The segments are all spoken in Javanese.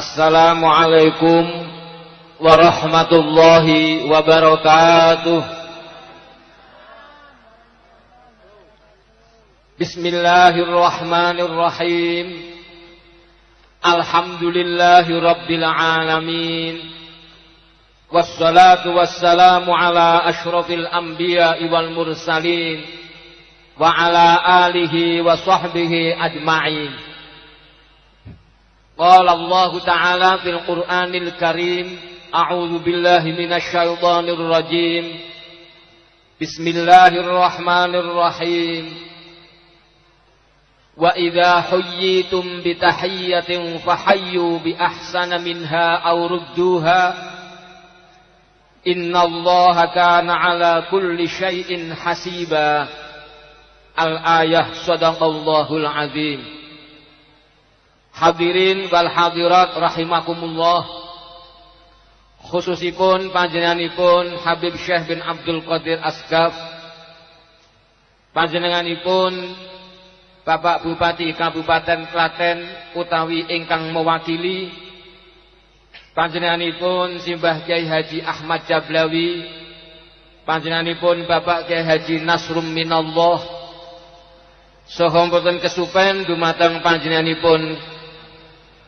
Assalamualaikum warahmatullahi wabarakatuh. Bismillahirrahmanirrahim. Alhamdulillahi rabbil alamin. Wassalatu wassalamu ala ashrafil anbiya'i wal mursalin wa ala alihi wa sahbihi ajma'in. قال الله تعالى في القرآن الكريم أعوذ بالله من الشيطان الرجيم. بسم الله الرحمن الرحيم. وإذا حييتم بتحية فحيوا بأحسن منها أو ردوها. إن الله كان على كل شيء حسيبا. الآية صدق الله العظيم. Hadirin wal hadirat rahimakumullah. Khususipun panjenenganipun Habib Syekh bin Abdul Qadir Asgaf. Panjenenganipun Bapak Bupati Kabupaten Klaten utawi ingkang mewakili panjenenganipun Simbah Kiai Haji Ahmad Jablawi panjenenganipun Bapak Kiai Haji Nasrum Minallah saha mboten kesupen dumateng panjenenganipun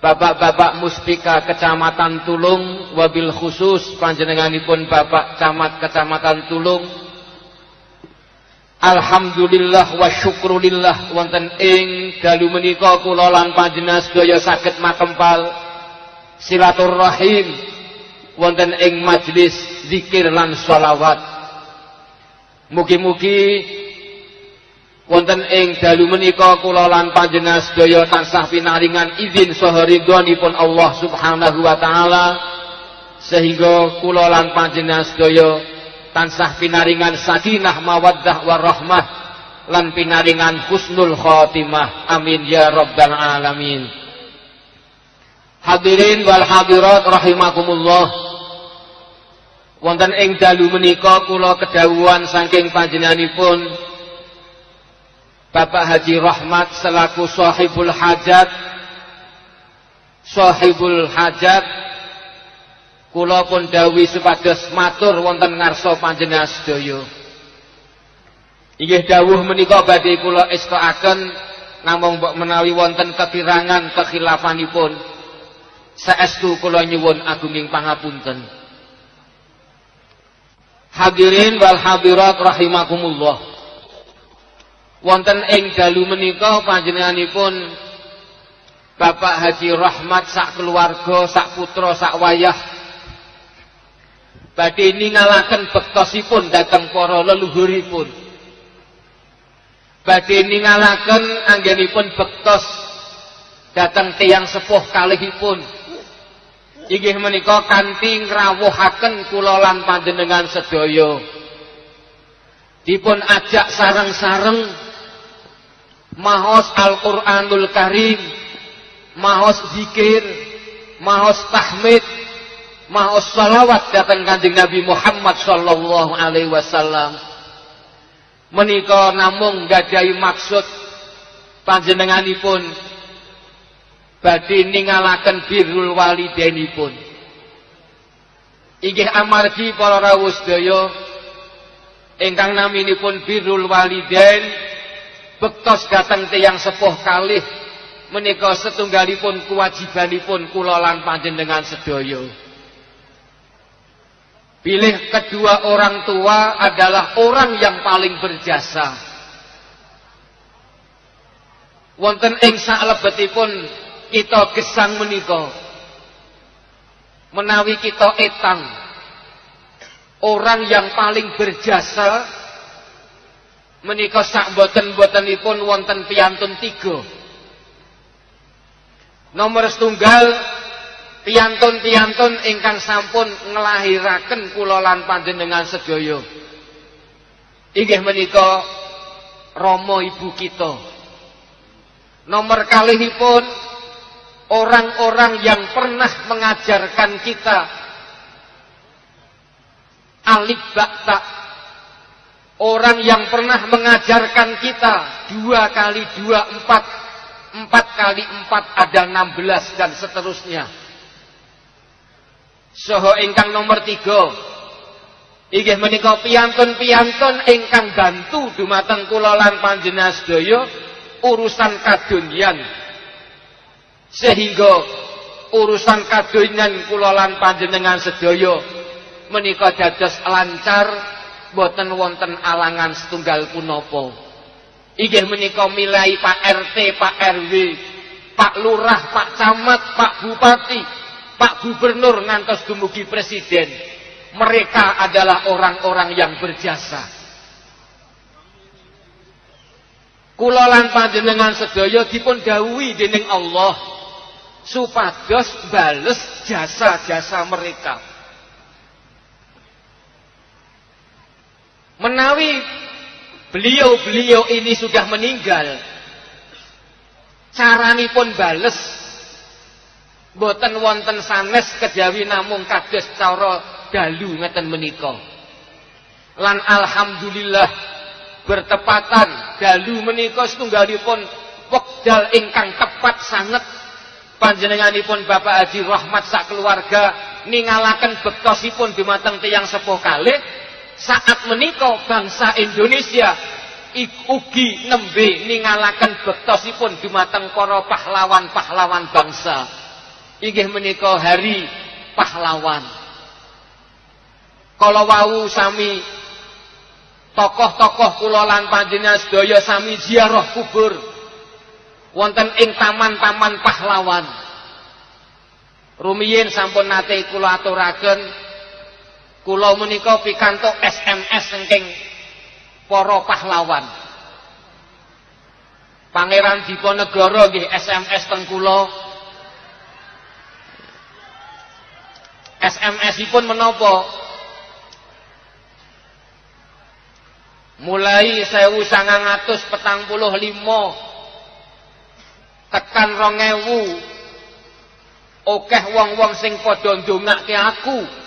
Bapak-bapak Muspika Kecamatan Tulung wabil khusus panjenenganipun Bapak Camat Kecamatan Tulung. Alhamdulillah wa syukrulillah wonten ing dalu menika kula lan panjenengan sedaya saged makempal silaturahim wonten ing majelis zikir lan sholawat Mugi-mugi wonten ing dalu menika kula lan panjenengan sedaya tansah pinaringan izin saha ridhonipun Allah Subhanahu wa taala. Sehingga kula lan panjenengan sedaya tansah pinaringan sakinah mawaddah warahmah lan pinaringan husnul khotimah amin ya rabbal alamin. Hadirin wal hadirat rahimakumullah. Wonten ing dalu menika kula kedawuhan saking panjenenganipun Bapak Haji Rahmat selaku sahibul hajat. Sahibul hajat. Kula pun dawuhi supados matur wonten ngarsa panjenengan sedaya. Inggih dawuh menika badhe kula estakaken namung mbok menawi wonten kekirangan kekhilafanipun. Saestu kula nyuwun agunging pangapunten. Hadirin wal hadirat rahimakumullah wonten ing dalu menika panjenenganipun Bapak Haji Rahmat sak keluarga, sak putra, sak wayah badhe ningalaken bektosipun dhateng para leluhuripun. Badhe ningalaken anggenipun bektos dhateng tiyang sepuh kalihipun. Inggih menika kanthi ngrawuhaken kula lan panjenengan sedaya. Dipun ajak sareng-sareng mahos Al-Quranul Karim, mahos zikir, mahos tahmid, mahos salawat datang kanjeng Nabi Muhammad sallallahu alaihi wasallam. Menika namung gadai maksud panjenenganipun badhe ningalaken birrul walidainipun. Inggih amargi para rawuh sedaya ingkang naminipun birrul walidain bektos dateng tiyang sepuh kalih menika setunggalipun kewajibanipun kula lan panjenengan sedaya. Pilih kedua orang tua adalah orang yang paling berjasa. Wonten ing saklebetipun kita gesang menika menawi kita etang orang yang paling berjasa menika sak boten-botenipun wonten piantun tiga. Nomor setunggal piantun-piantun ingkang sampun ngelahiraken kula lan panjenengan sedaya. Inggih menika Rama ibu kita. Nomor kalihipun orang-orang yang pernah mengajarkan kita alif bakta Orang yang pernah mengajarkan kita dua kali dua empat, empat kali empat ada enam belas dan seterusnya. Soho ingkang nomor tiga Inggih menika piyantun-piyantun ingkang bantu dumateng kula lan panjenengan sedaya urusan kadonyan. Sehingga urusan kadonyan kula lan panjenengan sedaya menika dados lancar boten wonten alangan setunggal punapa. Inggih menika milai Pak RT, Pak RW, Pak Lurah, Pak Camat, Pak Bupati, Pak Gubernur ngantos dumugi presiden mereka adalah orang-orang yang berjasa. Kula lan panjenengan sedaya dipun dawuhi dening Allah supados bales jasa-jasa mereka. Menawi beliau-beliau ini sudah meninggal, caranipun bales. Boten wonten sanes kejawi namung kados cara dalu ngeten menika. Lan alhamdulillah bertepatan dalu menika setunggalipun wekdal ingkang tepat sanget. Panjenenganipun Bapak Haji Rahmat sak keluarga ningalaken bektosipun dumateng tiyang sepuh kalih saat menika bangsa Indonesia ugi nembe ningalaken bektosipun dumateng para pahlawan-pahlawan bangsa inggih menika hari pahlawan Kalau wau sami tokoh-tokoh kula lan panjenengan sedaya sami ziarah kubur wonten ing taman-taman pahlawan. Rumiyin sampun nate kula aturaken kula menika pikantuk SMS saking para pahlawan. Pangeran Diponegoro nggih SMS teng kula. SMS-ipun menapa? mulai sewu sangang atus petang puluh limo tekan rongewu okeh wong-wong sing podo ndongake aku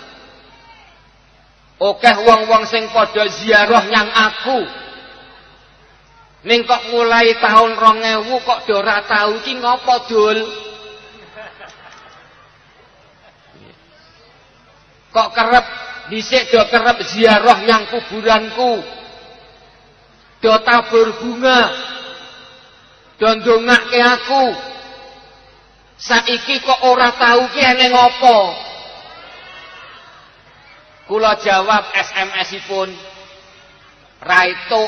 okeh wong-wong sing podo ziarah nyang aku. Ning kok mulai tahun rongewu kok dora tahu ki ngopo dul? Kok kerep dhisik do kerep ziarah nyang kuburanku. Do tabur bunga. Do ndongake aku. Saiki kok ora tahu ki ene ngopo kula jawab SMS-ipun raito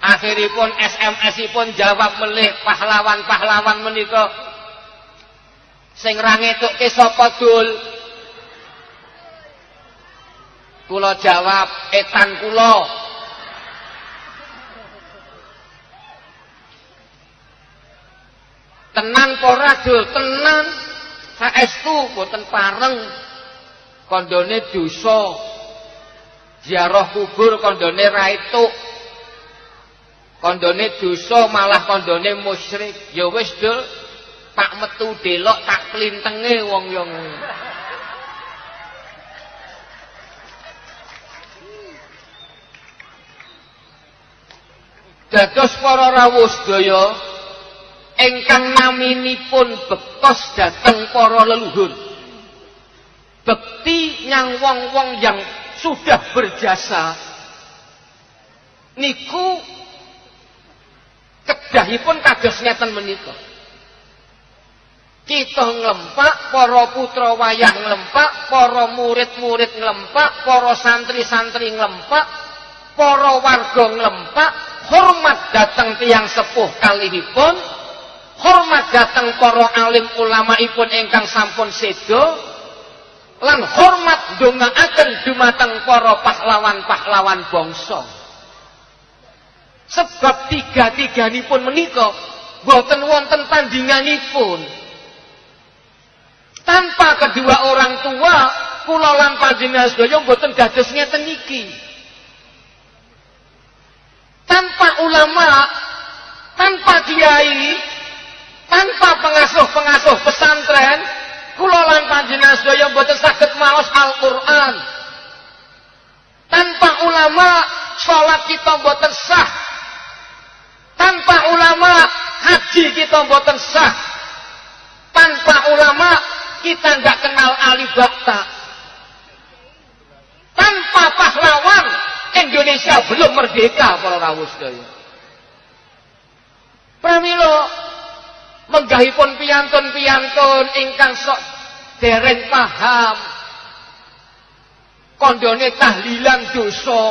akhiripun SMS-ipun jawab melih pahlawan-pahlawan menika sing ra ngetukke sapa dul Kula jawab etan kula. Tenan ora dul, tenan. Saestu boten pareng kondone dosa. Ziarah kubur kondone ra itu. Kondone dosa malah kondone musyrik. Ya wis dul, tak metu delok tak klintenge wong yang dados para rawuh sedaya ingkang naminipun bekos dhateng para leluhur. Bekti nyang wong-wong yang sudah berjasa. Niku kedahipun kados ngeten menika. Kita nglempak para putra wayah nglempak para murid-murid nglempak para santri-santri nglempak para warga nglempak hormat datang tiang sepuh kalihipun hormat datang para alim ulama ipun ingkang sampun sedo lan hormat dongaaken dumateng para pahlawan-pahlawan bangsa. Sebab tiga-tiganipun menika boten wonten tandinganipun tanpa kedua orang tua kula lan panjenengan sedaya boten dados ngeten iki. Tanpa ulama, tanpa kiai, tanpa pengasuh-pengasuh pesantren, kula lan panjenengan sedaya mboten saged maos Al-Qur'an. Tanpa ulama, salat kita mboten sah. Tanpa ulama, haji kita mboten sah. Tanpa ulama, kita nggak kenal Alibata. Tanpa pahlawan, Indonesia belum merdeka para rawuh sedaya. Pramila menggahipun piyantun-piyantun ingkang sok dereng paham. Kondone tahlilan dosa.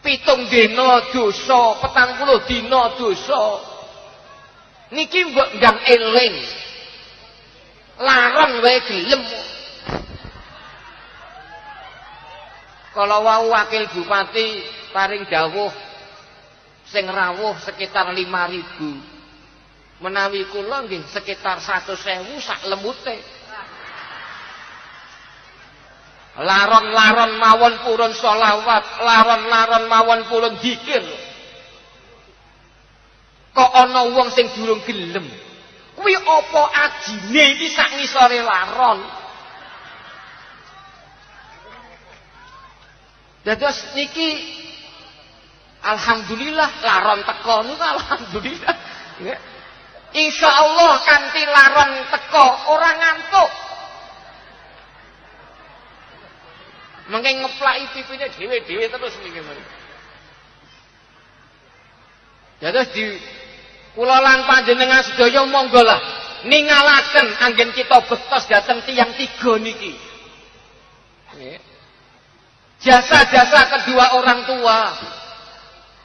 Pitung dina dosa petang puluh dina dosa. Niki mbok ndang eling. Laron wae gelem. Kalau wau wakil bupati paring dawuh sing rawuh sekitar 5000 menawi kula nggih sekitar 100.000 sak lemute laron-laron mawon purun sholawat laron-laron mawon purun dikir kok ana wong sing durung gelem? Kuwi apa ajine iki sak ngisore laron? Dados niki alhamdulillah laron teko niku alhamdulillah Insya Allah kanti laron teko orang ngantuk Mengke ngeplaki pipine dhewe-dhewe terus niki. Ya terus di kula lan panjenengan sedaya monggo lah ningalaken kita betos dateng tiang tiga niki. Jasa-jasa kedua orang tua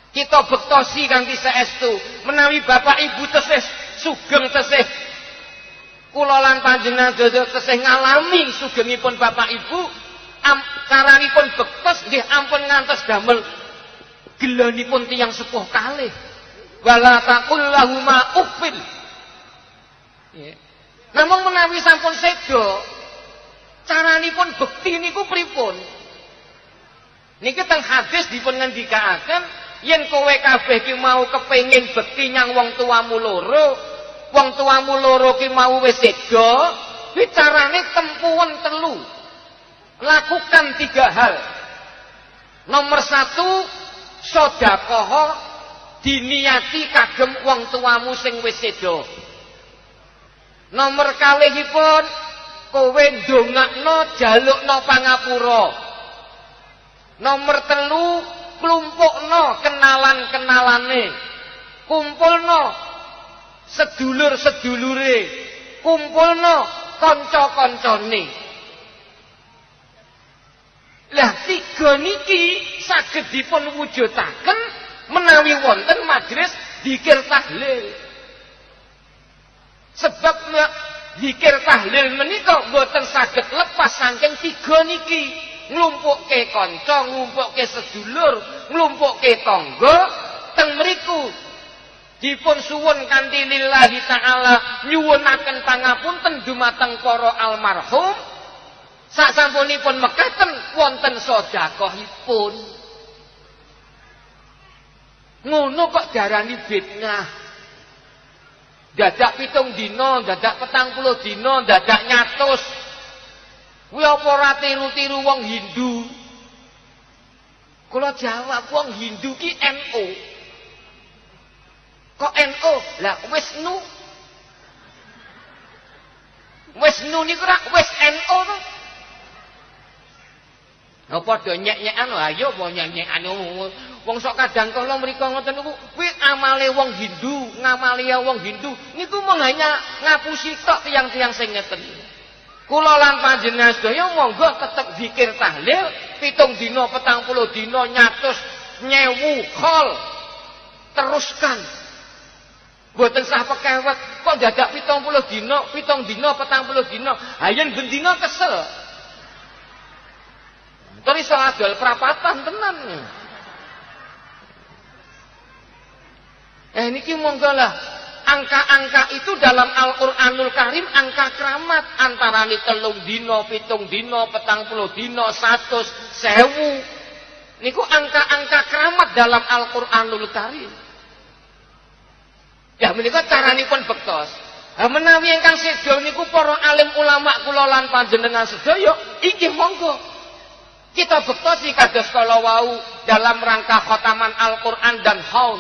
kita bektosi kanthi saestu menawi bapak ibu tesih sugeng tesih kula lan panjenengan sedaya tesih ngalami sugengipun bapak ibu am, caranipun bektos nggih ampun ngantos damel gelanipun tiyang sepuh kalih. Wala taqul lahuma uffin. Namun menawi sampun sedo caranipun bekti niku pripun? Niki teng hadis dipun ngendikaaken yen kowe kabeh ki mau kepengin bekti nyang wong tuamu loro wong tuamu loro ki mau wis sedo kuwi carane tempuhan telu lakukan tiga hal. Nomor satu, sodakoho diniati kagem wong tuamu sing wis sedo. Nomor kalihipun kowe ndongakno jalukno pangapura. Nomor telu klumpukno kenalan-kenalane. Kumpulno sedulur-sedulure. Kumpulno kanca-kancane. Lah tiga niki saged dipun wujudaken menawi wonten majelis dikir tahlil. Sebab dikir tahlil menika mboten saged lepas saking tiga niki. Nglumpukke kanca, nglumpukke sedulur, nglumpukke tangga teng mriku dipun suwun kanthi lillahi taala nyuwunaken pangapunten dumateng para almarhum Sak sampunipun mekaten wonten sedekahipun. Ngono kok diarani bid'ah. Dadak pitung dina, dadak petang puluh dina, dadak nyatus. Kuwi apa ora tiru-tiru wong Hindu? Kula jawab wong Hindu ki NU. Kok NU? Lah wis nu. Wis nu niku ora wis NU to. Nah padha nyek-nyekan ayo apa nyek-nyekan wong sok kadang kala mriku ngoten niku kuwi amale wong Hindu, ngamali wong Hindu niku mung hanya ngapusi tok tiang-tiang sing ngeten. Kula lan panjenengan sedaya monggo tetep zikir tahlil pitung dina, petang puluh dina, nyatus nyewu khol. Teruskan. Boten sah pekewet kok dadak pitung puluh dina, pitung dina, petang puluh dina. Ayen bendina kesel. Terus iso adol perapatan tenan. Eh niki monggo lah angka-angka itu dalam Al-Qur'anul Karim angka keramat antara ni telung dino, pitung dino, petang puluh dino, satu, sewu. Niku angka-angka keramat dalam Al-Qur'anul Karim. Ya menika caranipun bektos. Ha menawi ingkang sedo niku para alim ulama kula lan panjenengan sedaya iki monggo kita bektosi kados kala wau dalam rangka khotaman Al-Qur'an dan haul.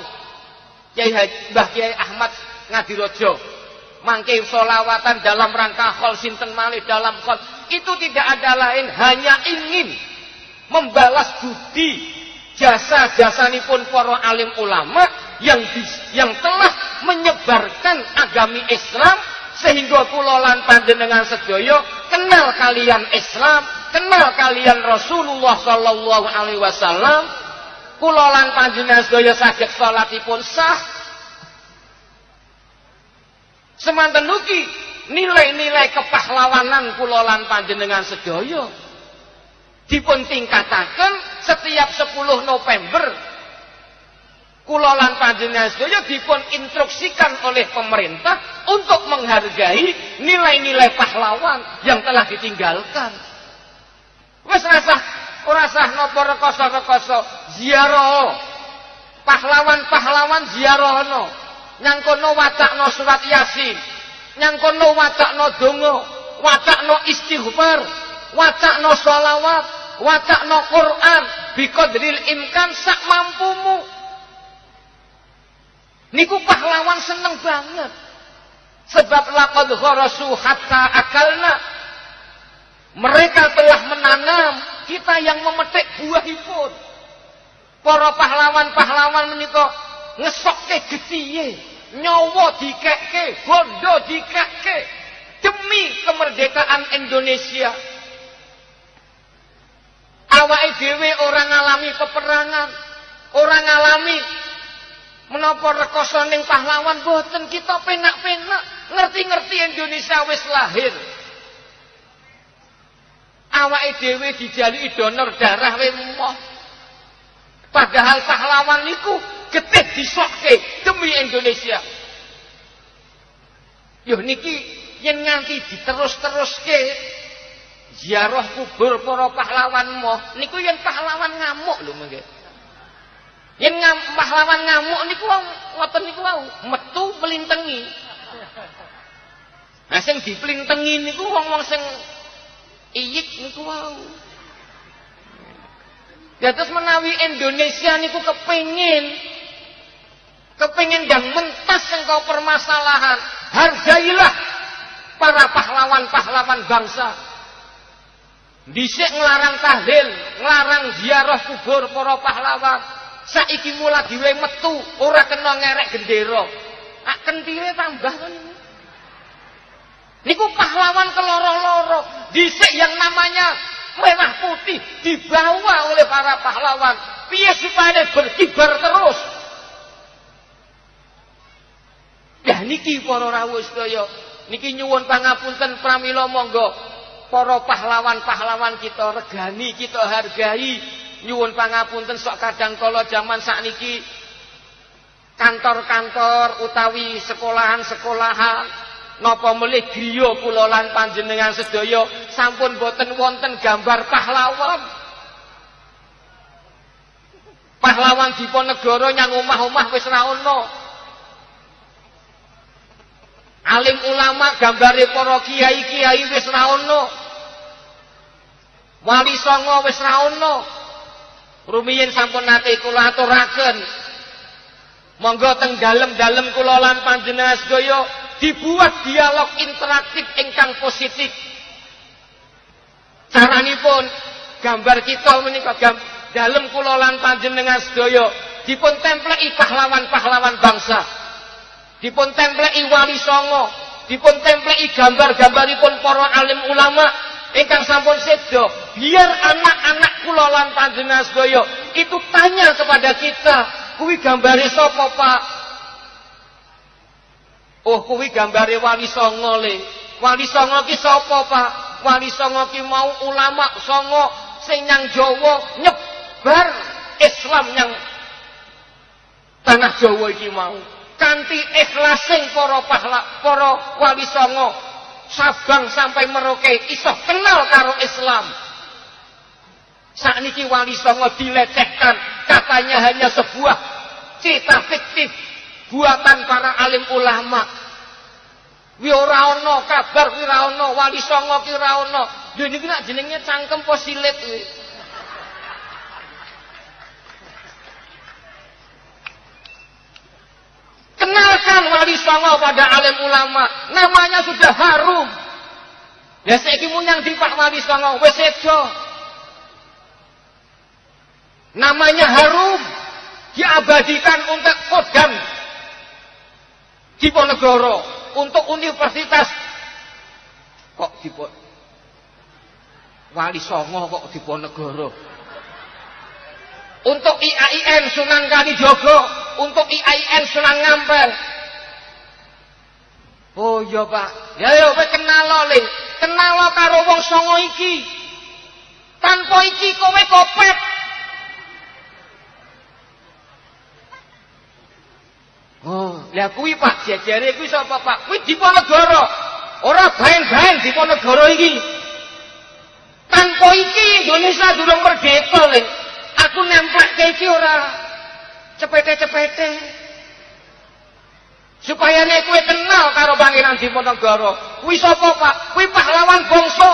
Kiai Mbah Kiai Ahmad Ngadirojo mangke solawatan dalam rangka khol sinten malih dalam khol itu tidak ada lain hanya ingin membalas budi jasa-jasa pun para alim ulama yang yang telah menyebarkan agami Islam sehingga kula lan panjenengan sedaya kenal kalian Islam, kenal kalian Rasulullah sallallahu alaihi wasallam. Kula lan panjenengan sedaya saged salatipun sah. Semanten ugi nilai-nilai kepahlawanan kula lan panjenengan sedaya dipun tingkataken setiap 10 November kula lan panjenengan sedaya dipun instruksikan oleh pemerintah untuk menghargai nilai-nilai pahlawan yang telah ditinggalkan. Wes rasah ora sah napa rekoso-rekoso ziarah. Pahlawan-pahlawan ziarahno nyang kono wacakno surat Yasin. Nyang kono wacakno donga. Wacakno istighfar. Wacakno sholawat. Wacakno Quran. Biqadril imkan sak mampumu niku pahlawan seneng banget. Sebab laqad gharasu hatta akalna. Mereka telah menanam. Kita yang memetik buahipun para pahlawan-pahlawan menika ngesokke getiye nyawa dikekke bondo dikekke demi kemerdekaan Indonesia. Awake dhewe orang ngalami peperangan, orang ngalami menapa rekoso ning pahlawan boten kita penak-penak, ngerti-ngerti Indonesia wis lahir. Awake dhewe dijalui donor darah we Padahal pahlawan niku getih disokke demi Indonesia. Yo niki yen nganti diterus-teruske ziarah kubur para pahlawan moh niku yen pahlawan ngamuk lho mengke yen ngam, pahlawan ngamuk niku ngoten niku wau metu melintengi nah sing diplintengi niku wong-wong sing iyik niku wau. Ya terus menawi Indonesia niku kepingin kepingin dan mentas engkau permasalahan. Hargailah para pahlawan-pahlawan bangsa. Dhisik nglarang tahlil, nglarang ziarah kubur para pahlawan. Saiki mula diwe metu, ora kena ngerek gendera. Ak kentire tambah to niku. Niku pahlawan keloro-loro. Dhisik yang namanya merah putih dibawa oleh para pahlawan. Piye supaya berkibar terus? Ya niki para rawuh sedaya, niki nyuwun pangapunten pramila monggo para pahlawan-pahlawan kita regani kita hargai nyuwun pangapunten sok kadang kala jaman sakniki kantor-kantor utawi sekolahan-sekolahan napa melih griya kula lan panjenengan sedaya sampun boten wonten gambar pahlawan pahlawan Diponegoro nyang omah-omah wis ra ono alim ulama gambare para kiai-kiai wis ra ono. Wali songo wis ra ono. Rumiyin sampun nate kula aturaken. Monggo teng dalem-dalem kula lan panjenengan sedaya dibuat dialog interaktif ingkang positif. Caranipun gambar kita menika dalem kula lan panjenengan sedaya dipun templeki pahlawan-pahlawan bangsa dipun templeki wali songo, dipun templeki gambar-gambaripun para alim ulama ingkang sampun sedo, biar anak-anak kula lan panjenengan itu tanya kepada kita, kuwi gambare sapa, Pak? Oh, kuwi gambare wali songo le. Wali songo ki sapa, Pak? Wali songo ki mau ulama songo sing nyang Jawa nyebar Islam yang tanah Jawa iki mau kanthi ikhlasing para pahla para wali songo Sabang sampai Merauke iso kenal karo Islam. Sakniki wali songo dilecehkan katanya hanya sebuah cerita fiktif buatan para alim ulama. Wi ora ana kabar wi ora ana wali songo ki ora ana lho niki nak jenenge cangkem posilit Kenal Tanyakan wali songo pada alim ulama. Namanya sudah harum. Ya saiki munyang di Pak Wali Songo wis Namanya harum. Diabadikan untuk Kodam Diponegoro untuk universitas kok Dipon Wali Songo kok Diponegoro untuk IAIN Sunan Kalijogo, untuk IAIN Sunan Ngampel. Oh iya Pak, ya ya kowe kenal le, kenal karo wong songo iki. Tanpa iki kowe kopet. Oh, lah kuwi Pak, jejere kuwi sapa Pak? Kuwi Diponegoro. Ora baen-baen Diponegoro iki. Tanpa iki Indonesia durung merdeka le. Aku nemplek iki ora cepete-cepete. Supaya nek kowe kenal karo Pangeran Diponegoro, kuwi sapa, Pak? Kuwi pahlawan bangsa.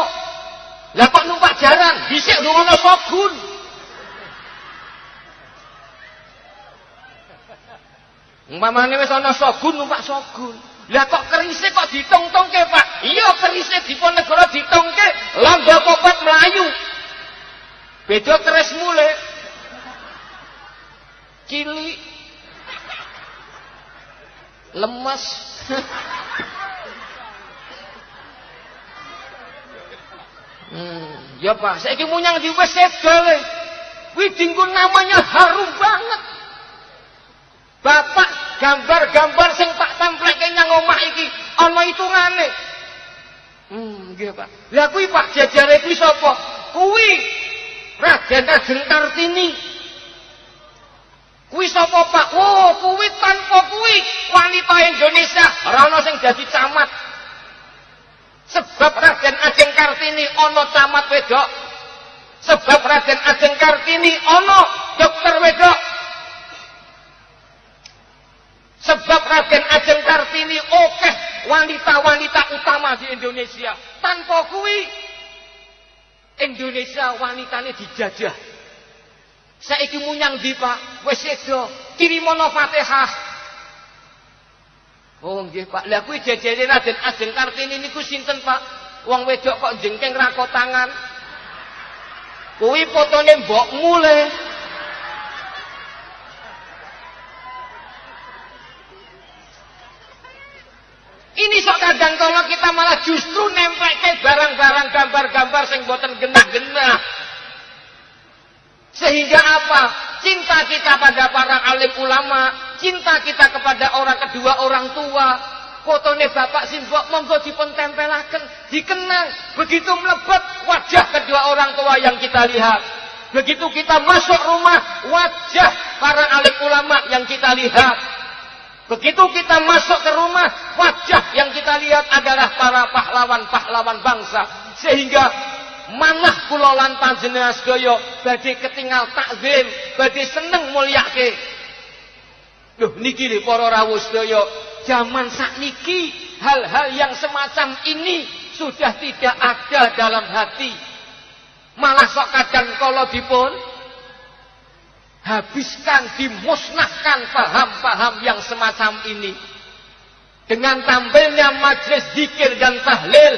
Lah kok numpak jaran, dhisik ngono sogun. Umpamane wis ana sogun numpak sogun. Lah kok kerise kok ditong-tongke, Pak? Iya kerise Diponegoro ditongke, lamba kopat melayu. Beda keris mulai cili lemas hmm, ya pak saya munyang di wes gawe widingku namanya harum banget. Bapak gambar-gambar sing tak templeke nang omah iki ana hitungane. Hmm nggih pak. Lah kuwi pak jajare kuwi sapa? Kuwi Raden Ajeng Kartini Kuwi sapa Pak? Oh, kuwi tanpa kuwi wanita Indonesia ora ana sing dadi camat. Sebab Raden Ajeng Kartini ana camat wedok. Sebab Raden Ajeng Kartini ana dokter wedok. Sebab Raden Ajeng Kartini oke wanita-wanita utama di Indonesia. Tanpa kuwi Indonesia wanitanya dijajah. Saiki munyang di Pak, wis sedo, kirimono Fatihah. Oh nggih Pak, lah kuwi jejere Raden Ajeng Kartini niku sinten Pak? Wong wedok kok jengkeng rakot tangan. Kuwi fotone mbokmu le. Ini sok kadang kalau kita malah justru nempel ke barang-barang gambar-gambar sing boten genah-genah. Sehingga apa? Cinta kita pada para alim ulama, cinta kita kepada orang kedua orang tua, fotone bapak simbok monggo dipun tempelaken, dikenang, begitu melebat wajah kedua orang tua yang kita lihat. Begitu kita masuk rumah, wajah para alim ulama yang kita lihat. Begitu kita masuk ke rumah, wajah yang kita lihat adalah para pahlawan-pahlawan bangsa. Sehingga manah kula lan panjenengan sedaya badhe ketinggal takzim, badhe seneng mulyake. Loh niki lho para rawuh sedaya, zaman sakniki hal-hal yang semacam ini sudah tidak ada dalam hati. Malah sok kadang kala dipun habiskan, dimusnahkan paham-paham yang semacam ini. Dengan tampilnya majlis zikir dan tahlil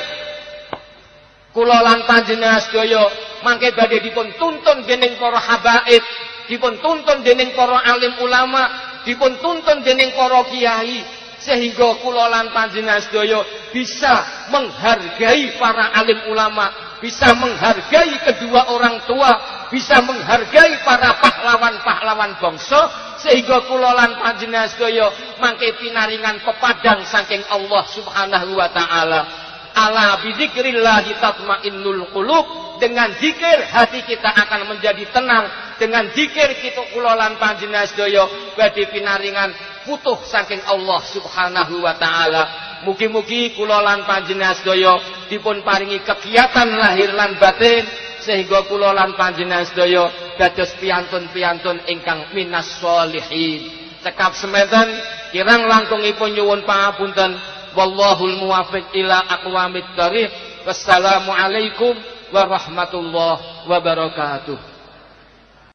Kula lan panjenengan sedaya mangke badhe dipun tuntun dening para habaib, dipun tuntun dening para alim ulama, dipun tuntun dening para kiai sehingga kula lan panjenengan sedaya bisa menghargai para alim ulama, bisa menghargai kedua orang tua, bisa menghargai para pahlawan-pahlawan bangsa sehingga kula lan panjenengan sedaya mangke pinaringan pepadang saking Allah Subhanahu wa taala. Ala bidzikrillah tatmainnul qulub. Dengan zikir hati kita akan menjadi tenang. Dengan zikir kita kulolan panjenengan sedaya badhe pinaringan putuh saking Allah Subhanahu wa taala. Mugi-mugi kulolan panjenengan sedaya dipun paringi kegiatan lahir lan batin sehingga kulolan panjenengan sedaya dados piantun-piantun ingkang minas sholihin. Cekap semedan kirang langkungipun nyuwun pangapunten والله الموافق إلى أقوام الطريق والسلام عليكم ورحمة الله وبركاته